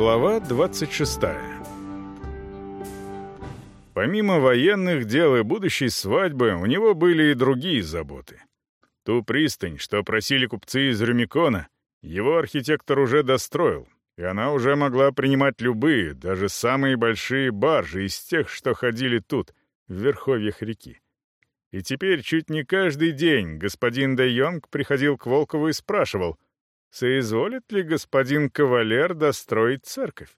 Глава 26 Помимо военных дел и будущей свадьбы, у него были и другие заботы. Ту пристань, что просили купцы из Рюмикона, его архитектор уже достроил, и она уже могла принимать любые, даже самые большие баржи из тех, что ходили тут, в верховьях реки. И теперь чуть не каждый день господин Де Йонг приходил к Волкову и спрашивал — соизволит ли господин кавалер достроить церковь?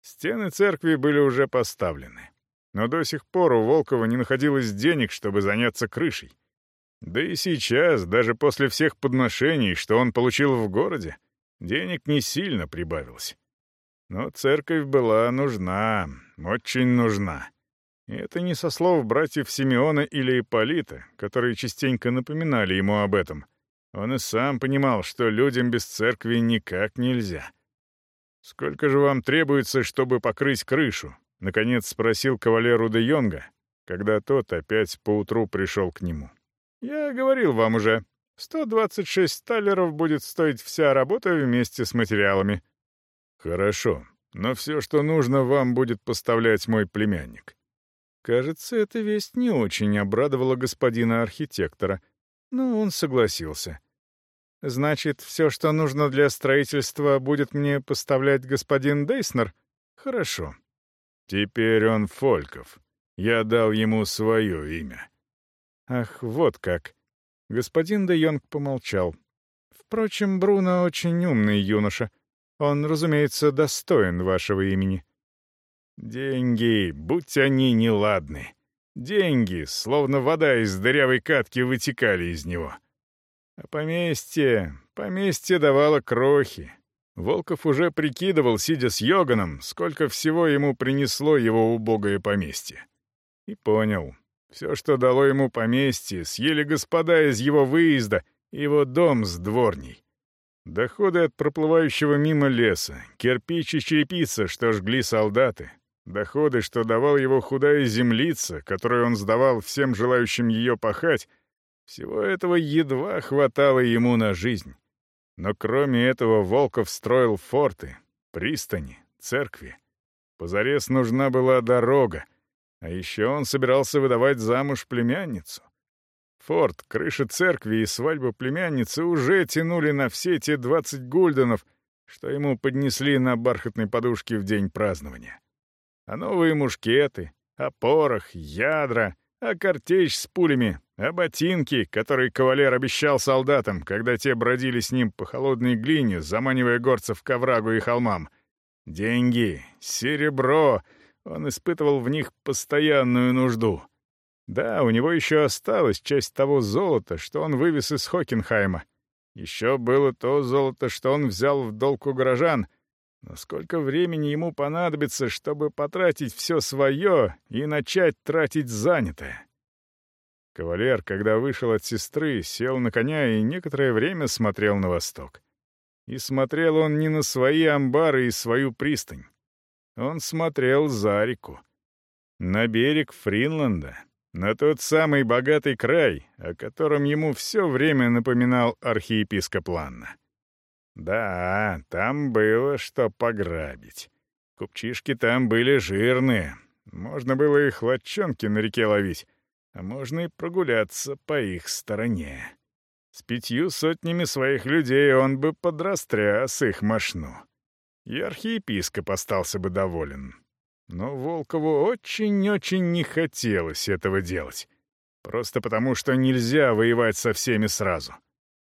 Стены церкви были уже поставлены, но до сих пор у Волкова не находилось денег, чтобы заняться крышей. Да и сейчас, даже после всех подношений, что он получил в городе, денег не сильно прибавилось. Но церковь была нужна, очень нужна. И это не со слов братьев Симеона или Ипполита, которые частенько напоминали ему об этом — он и сам понимал, что людям без церкви никак нельзя. «Сколько же вам требуется, чтобы покрыть крышу?» — наконец спросил кавалеру де Йонга, когда тот опять поутру пришел к нему. «Я говорил вам уже, 126 талеров будет стоить вся работа вместе с материалами». «Хорошо, но все, что нужно, вам будет поставлять мой племянник». Кажется, эта весть не очень обрадовала господина архитектора, но он согласился. Значит, все, что нужно для строительства, будет мне поставлять господин Дейснер? Хорошо. Теперь он Фольков. Я дал ему свое имя. Ах, вот как. Господин де Йонг помолчал. Впрочем, Бруно очень умный юноша. Он, разумеется, достоин вашего имени. Деньги, будь они неладны. Деньги, словно вода из дырявой катки, вытекали из него. — а поместье... поместье давало крохи. Волков уже прикидывал, сидя с Йоганом, сколько всего ему принесло его убогое поместье. И понял. Все, что дало ему поместье, съели господа из его выезда, его дом с дворней. Доходы от проплывающего мимо леса, кирпич и черепица, что жгли солдаты, доходы, что давал его худая землица, которую он сдавал всем желающим ее пахать, всего этого едва хватало ему на жизнь. Но кроме этого Волков строил форты, пристани, церкви. Позарез нужна была дорога, а еще он собирался выдавать замуж племянницу. Форт, крыша церкви и свадьба племянницы уже тянули на все те двадцать гульденов, что ему поднесли на бархатной подушке в день празднования. А новые мушкеты, порох, ядра, а картечь с пулями а ботинки, которые кавалер обещал солдатам, когда те бродили с ним по холодной глине, заманивая горцев к оврагу и холмам. Деньги, серебро, он испытывал в них постоянную нужду. Да, у него еще осталась часть того золота, что он вывез из Хокенхайма. Еще было то золото, что он взял в долг у горожан. Но сколько времени ему понадобится, чтобы потратить все свое и начать тратить занятое? Кавалер, когда вышел от сестры, сел на коня и некоторое время смотрел на восток. И смотрел он не на свои амбары и свою пристань. Он смотрел за реку. На берег Фринланда, на тот самый богатый край, о котором ему все время напоминал архиепископ Ланна. Да, там было что пограбить. Купчишки там были жирные. Можно было их лодчонки на реке ловить а можно и прогуляться по их стороне. С пятью сотнями своих людей он бы подрастряс их мошну. И архиепископ остался бы доволен. Но Волкову очень-очень не хотелось этого делать. Просто потому, что нельзя воевать со всеми сразу.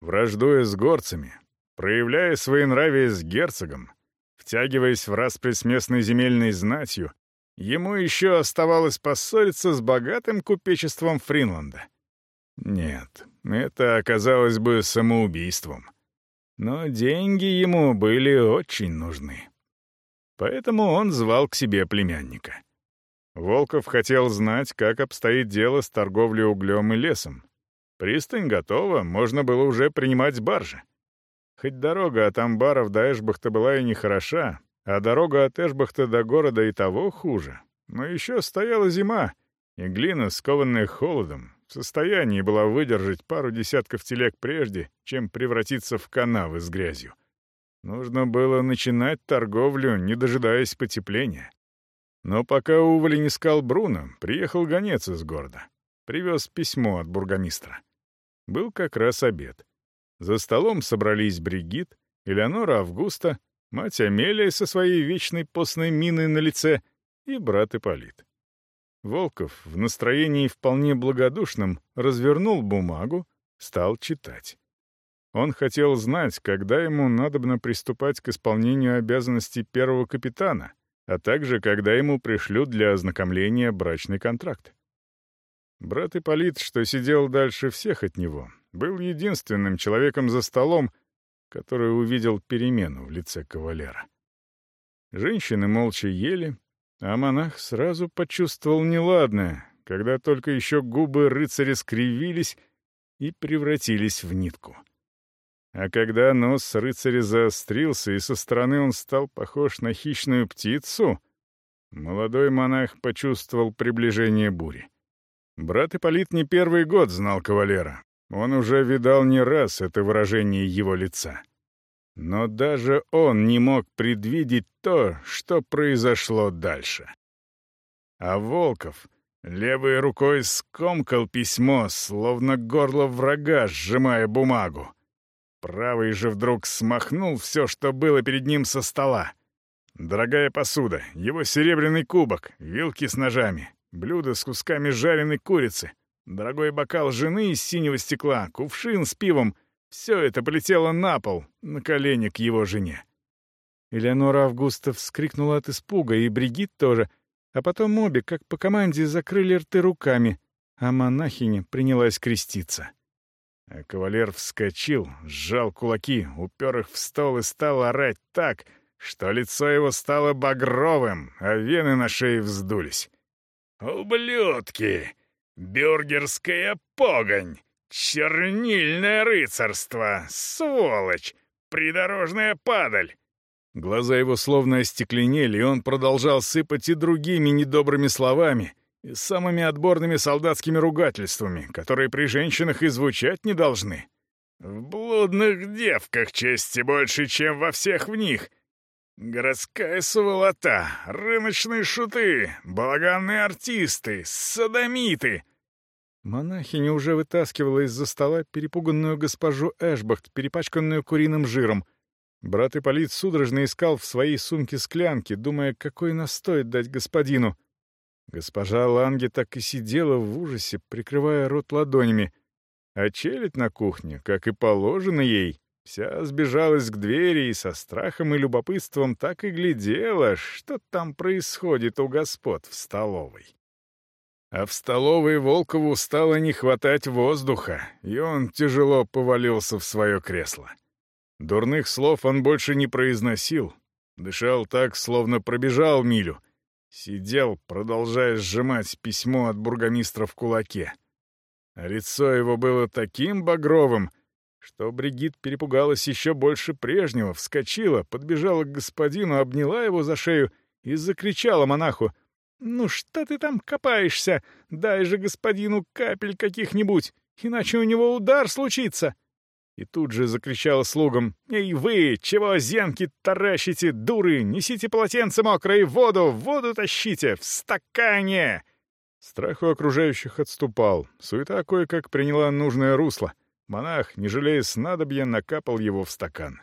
Враждуя с горцами, проявляя своенравие с герцогом, втягиваясь в распри с местной земельной знатью, Ему еще оставалось поссориться с богатым купечеством Фринланда. Нет, это оказалось бы самоубийством. Но деньги ему были очень нужны. Поэтому он звал к себе племянника. Волков хотел знать, как обстоит дело с торговлей углем и лесом. Пристань готова, можно было уже принимать баржи. Хоть дорога от амбаров до Эшбахта была и нехороша, а дорога от Эшбахта до города и того хуже. Но еще стояла зима, и глина, скованная холодом, в состоянии была выдержать пару десятков телег прежде, чем превратиться в канавы с грязью. Нужно было начинать торговлю, не дожидаясь потепления. Но пока Уволень искал Бруно, приехал гонец из города. Привез письмо от бургомистра. Был как раз обед. За столом собрались Бригит, Элеонора Августа, мать Амелия со своей вечной постной миной на лице и брат Ипполит. Волков в настроении вполне благодушном развернул бумагу, стал читать. Он хотел знать, когда ему надобно приступать к исполнению обязанностей первого капитана, а также когда ему пришлют для ознакомления брачный контракт. Брат Ипполит, что сидел дальше всех от него, был единственным человеком за столом, который увидел перемену в лице кавалера. Женщины молча ели, а монах сразу почувствовал неладное, когда только еще губы рыцаря скривились и превратились в нитку. А когда нос рыцаря заострился, и со стороны он стал похож на хищную птицу, молодой монах почувствовал приближение бури. Брат Ипполит не первый год знал кавалера. Он уже видал не раз это выражение его лица. Но даже он не мог предвидеть то, что произошло дальше. А Волков левой рукой скомкал письмо, словно горло врага, сжимая бумагу. Правый же вдруг смахнул все, что было перед ним со стола. Дорогая посуда, его серебряный кубок, вилки с ножами, блюдо с кусками жареной курицы, дорогой бокал жены из синего стекла, кувшин с пивом — все это полетело на пол, на колени к его жене. Элеонора Августа вскрикнула от испуга, и Бригит тоже, а потом обе, как по команде, закрыли рты руками, а монахиня принялась креститься. А кавалер вскочил, сжал кулаки, упер их в стол и стал орать так, что лицо его стало багровым, а вены на шее вздулись. «Ублюдки! Бюргерская погонь! Чернильное рыцарство! Сволочь! Придорожная падаль!» Глаза его словно остекленели, и он продолжал сыпать и другими недобрыми словами — и самыми отборными солдатскими ругательствами, которые при женщинах и звучать не должны. В блудных девках чести больше, чем во всех в них. Городская сволота, рыночные шуты, балаганные артисты, садомиты. Монахиня уже вытаскивала из-за стола перепуганную госпожу Эшбахт, перепачканную куриным жиром. Брат Ипполит судорожно искал в своей сумке склянки, думая, какой настой дать господину — Госпожа Ланге так и сидела в ужасе, прикрывая рот ладонями, а челядь на кухне, как и положено ей, вся сбежалась к двери и со страхом и любопытством так и глядела, что там происходит у господ в столовой. А в столовой Волкову стало не хватать воздуха, и он тяжело повалился в свое кресло. Дурных слов он больше не произносил, дышал так, словно пробежал милю — Сидел, продолжая сжимать письмо от бургомистра в кулаке. А лицо его было таким багровым, что Бригит перепугалась еще больше прежнего, вскочила, подбежала к господину, обняла его за шею и закричала монаху. «Ну что ты там копаешься? Дай же господину капель каких-нибудь, иначе у него удар случится!» И тут же закричала слугам. «Эй вы, чего зенки таращите, дуры? Несите полотенце мокрое, воду, воду тащите, в стакане!» Страх у окружающих отступал. Суета кое-как приняла нужное русло. Монах, не жалея снадобья, накапал его в стакан.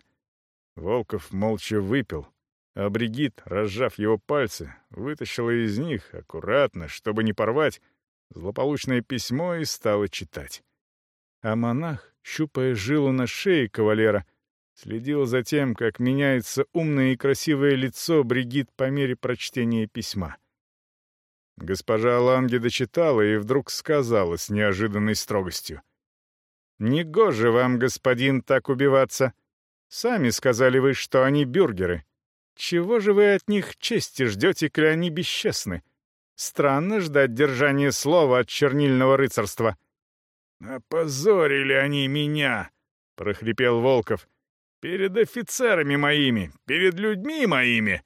Волков молча выпил, а Бригит, разжав его пальцы, вытащила из них, аккуратно, чтобы не порвать, злополучное письмо и стала читать. А монах, щупая жилу на шее кавалера, следил за тем, как меняется умное и красивое лицо Бригит по мере прочтения письма. Госпожа Ланге дочитала и вдруг сказала с неожиданной строгостью. «Негоже вам, господин, так убиваться. Сами сказали вы, что они бюргеры. Чего же вы от них чести ждете, коли они бесчестны? Странно ждать держания слова от чернильного рыцарства». «Опозорили они меня!» — прохрипел Волков. «Перед офицерами моими, перед людьми моими!»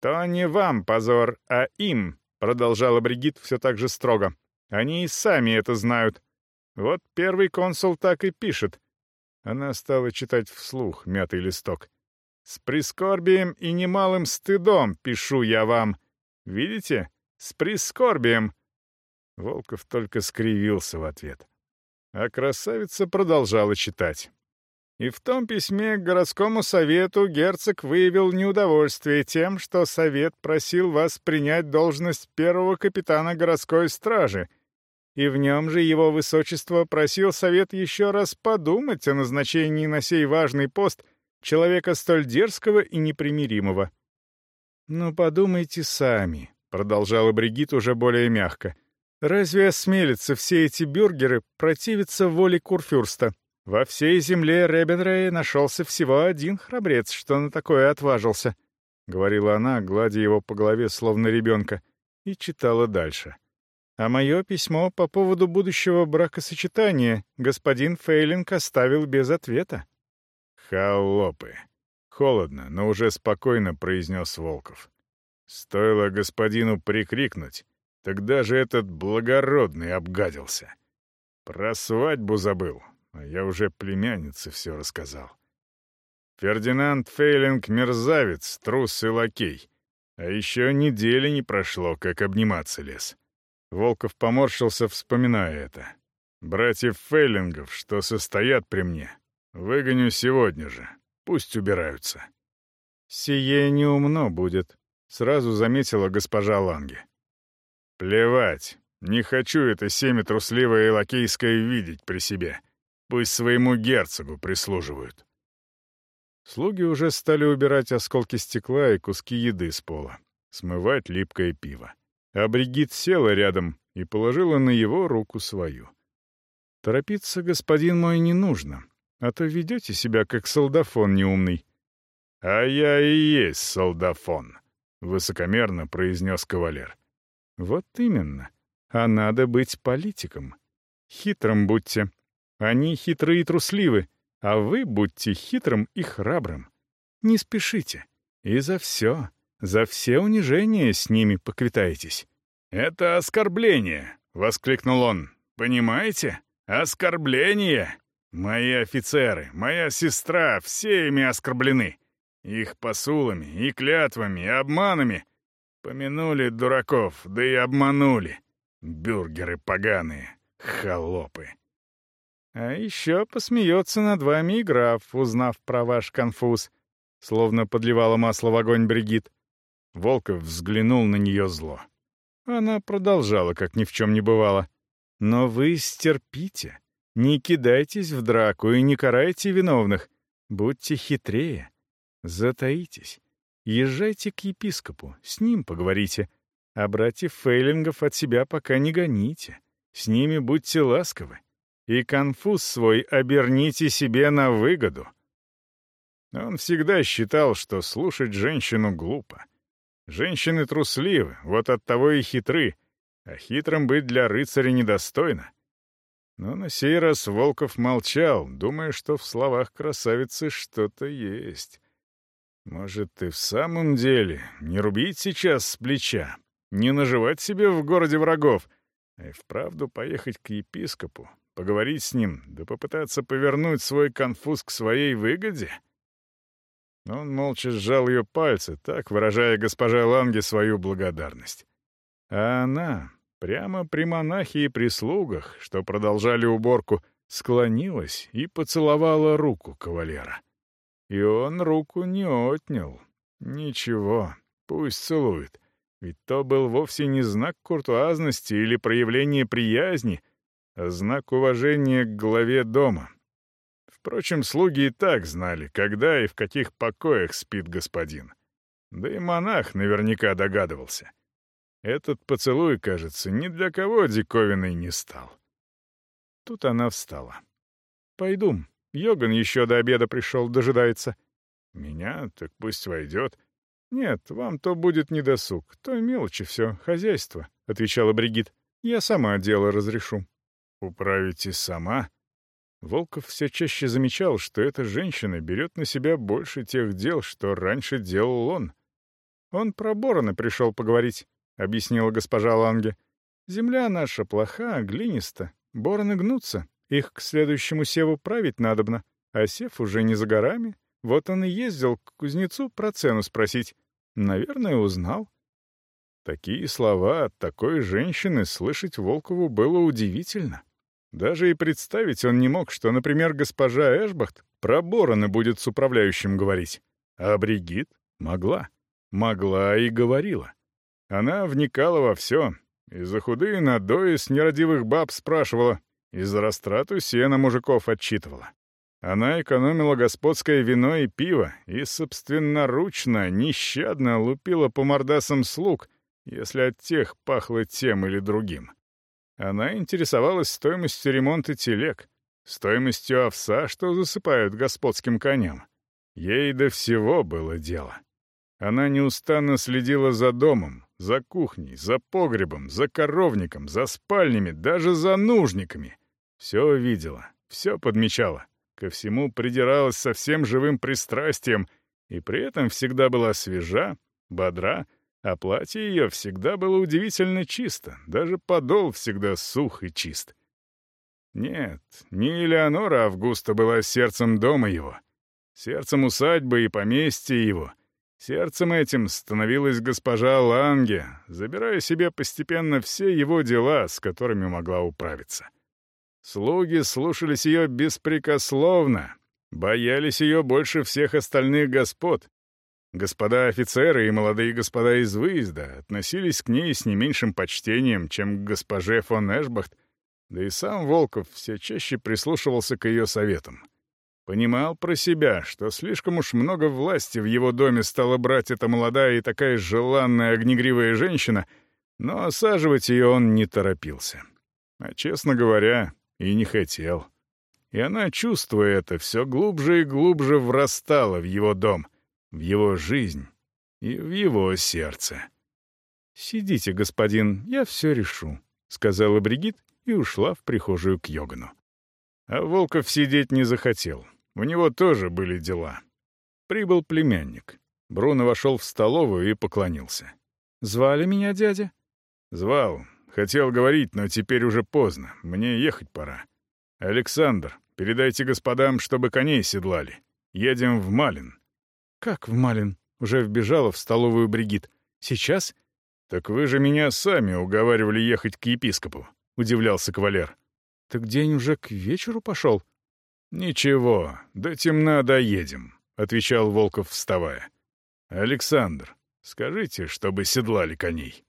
«То не вам позор, а им», — продолжала Бригит все так же строго. «Они и сами это знают. Вот первый консул так и пишет». Она стала читать вслух мятый листок. С прискорбием и немалым стыдом пишу я вам. Видите? С прискорбием. Волков только скривился в ответ. А красавица продолжала читать. И в том письме к городскому совету герцог выявил неудовольствие тем, что совет просил вас принять должность первого капитана городской стражи, и в нем же его высочество просил совет еще раз подумать о назначении на сей важный пост человека столь дерзкого и непримиримого. «Ну, подумайте сами», — продолжала Бригит уже более мягко. «Разве осмелятся все эти бюргеры противиться воле Курфюрста?» Во всей земле Ребенрея нашелся всего один храбрец, что на такое отважился, — говорила она, гладя его по голове, словно ребенка, и читала дальше. А мое письмо по поводу будущего бракосочетания господин Фейлинг оставил без ответа. «Холопы!» — холодно, но уже спокойно произнес Волков. Стоило господину прикрикнуть, тогда же этот благородный обгадился. Про свадьбу забыл, а я уже племяннице все рассказал. Фердинанд Фейлинг — мерзавец, трус и лакей. А еще недели не прошло, как обниматься лез. Волков поморщился, вспоминая это. «Братьев Фейлингов, что состоят при мне, выгоню сегодня же. Пусть убираются». «Сие неумно будет», — сразу заметила госпожа Ланге. «Плевать. Не хочу это семя трусливое и лакейское видеть при себе. Пусть своему герцогу прислуживают. Слуги уже стали убирать осколки стекла и куски еды с пола, смывать липкое пиво. А Бригит села рядом и положила на его руку свою. «Торопиться, господин мой, не нужно, а то ведете себя как солдафон неумный». «А я и есть солдафон», — высокомерно произнес кавалер. «Вот именно. А надо быть политиком. Хитрым будьте, они хитрые и трусливы, а вы будьте хитрым и храбрым. Не спешите. И за все, за все унижения с ними поквитаетесь». «Это оскорбление!» — воскликнул он. «Понимаете? Оскорбление! Мои офицеры, моя сестра, все ими оскорблены. Их посулами и клятвами, и обманами. Помянули дураков, да и обманули. Бюргеры поганые, холопы. А еще посмеется над вами и граф, узнав про ваш конфуз, словно подливала масло в огонь Бригит. Волков взглянул на нее зло. Она продолжала, как ни в чем не бывало. «Но вы стерпите. Не кидайтесь в драку и не карайте виновных. Будьте хитрее. Затаитесь. Езжайте к епископу, с ним поговорите. А братьев Фейлингов от себя пока не гоните. С ними будьте ласковы и конфуз свой оберните себе на выгоду. Он всегда считал, что слушать женщину глупо. Женщины трусливы, вот оттого и хитры, а хитрым быть для рыцаря недостойно. Но на сей раз Волков молчал, думая, что в словах красавицы что-то есть. Может, и в самом деле не рубить сейчас с плеча, не наживать себе в городе врагов, а и вправду поехать к епископу, Поговорить с ним, да попытаться повернуть свой конфуз к своей выгоде? Он молча сжал ее пальцы, так выражая госпоже Ланге свою благодарность. А она, прямо при монахе и прислугах, что продолжали уборку, склонилась и поцеловала руку кавалера. И он руку не отнял. Ничего, пусть целует. Ведь то был вовсе не знак куртуазности или проявление приязни, знак уважения к главе дома. Впрочем, слуги и так знали, когда и в каких покоях спит господин. Да и монах наверняка догадывался. Этот поцелуй, кажется, ни для кого диковиной не стал. Тут она встала. «Пойду. Йоган еще до обеда пришел, дожидается». «Меня? Так пусть войдет». «Нет, вам то будет недосуг, то мелочи все, хозяйство», — отвечала Бригит. «Я сама дело разрешу». «Управите сама?» Волков все чаще замечал, что эта женщина берет на себя больше тех дел, что раньше делал он. «Он про Борона пришел поговорить», — объяснила госпожа Ланге. «Земля наша плоха, глиниста. Бороны гнутся. Их к следующему севу править надобно. А сев уже не за горами. Вот он и ездил к кузнецу про цену спросить. Наверное, узнал. Такие слова от такой женщины слышать Волкову было удивительно. Даже и представить он не мог, что, например, госпожа Эшбахт про Борона будет с управляющим говорить. А Бригит могла. Могла и говорила. Она вникала во все. И за худые надои с нерадивых баб спрашивала, и за растрату сена мужиков отчитывала. Она экономила господское вино и пиво и собственноручно, нещадно лупила по мордасам слуг, если от тех пахло тем или другим. Она интересовалась стоимостью ремонта телег, стоимостью овса, что засыпают господским коням. Ей до всего было дело. Она неустанно следила за домом, за кухней, за погребом, за коровником, за спальнями, даже за нужниками. Все видела, все подмечала, ко всему придиралась со всем живым пристрастием и при этом всегда была свежа, бодра, а платье ее всегда было удивительно чисто, даже подол всегда сух и чист. Нет, не Элеонора Августа была сердцем дома его, сердцем усадьбы и поместья его. Сердцем этим становилась госпожа Ланге, забирая себе постепенно все его дела, с которыми могла управиться. Слуги слушались ее беспрекословно, боялись ее больше всех остальных господ, Господа офицеры и молодые господа из выезда относились к ней с не меньшим почтением, чем к госпоже фон Эшбахт, да и сам Волков все чаще прислушивался к ее советам. Понимал про себя, что слишком уж много власти в его доме стала брать эта молодая и такая желанная огнегривая женщина, но осаживать ее он не торопился. А, честно говоря, и не хотел. И она, чувствуя это, все глубже и глубже врастала в его дом — в его жизнь и в его сердце. «Сидите, господин, я все решу», — сказала Бригит и ушла в прихожую к Йогану. А Волков сидеть не захотел. У него тоже были дела. Прибыл племянник. Бруно вошел в столовую и поклонился. «Звали меня дядя?» «Звал. Хотел говорить, но теперь уже поздно. Мне ехать пора. Александр, передайте господам, чтобы коней седлали. Едем в Малин. «Как в Малин?» — уже вбежала в столовую Бригит. «Сейчас?» «Так вы же меня сами уговаривали ехать к епископу», — удивлялся кавалер. «Так день уже к вечеру пошел?» «Ничего, до темна доедем», — отвечал Волков, вставая. «Александр, скажите, чтобы седлали коней».